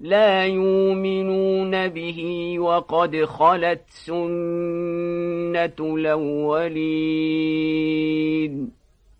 لا يؤمنون به وقد خلت سنة الأولين.